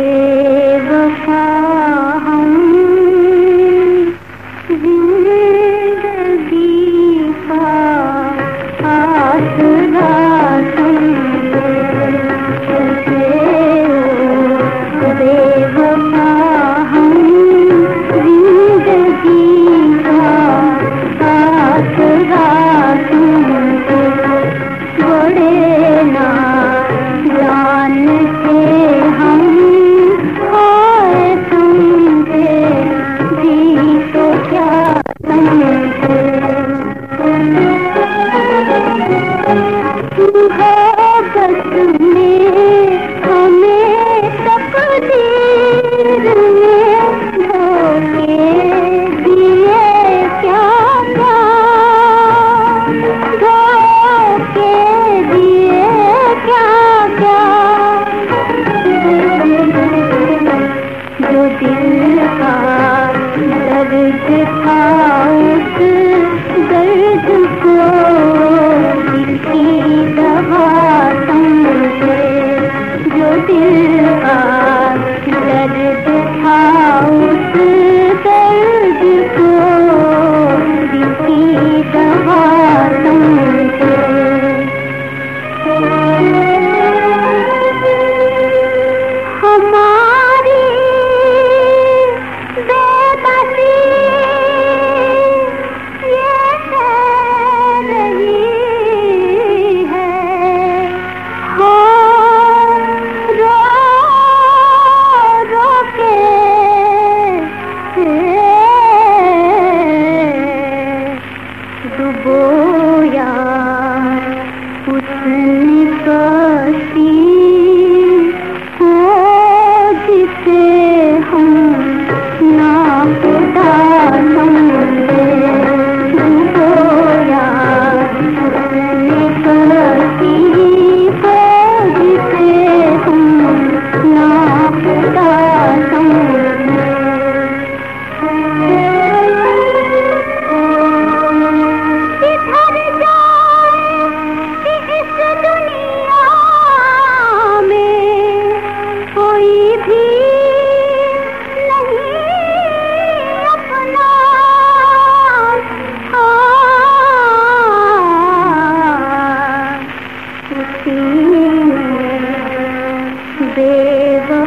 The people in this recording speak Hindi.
से दिल का दर्द था उस डुबोया उसने कसी देवा